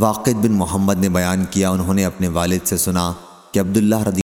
واقد بن محمد نے بیان کیا، انہوں نے اپنے والد سے سنا کہ عبداللہ رضی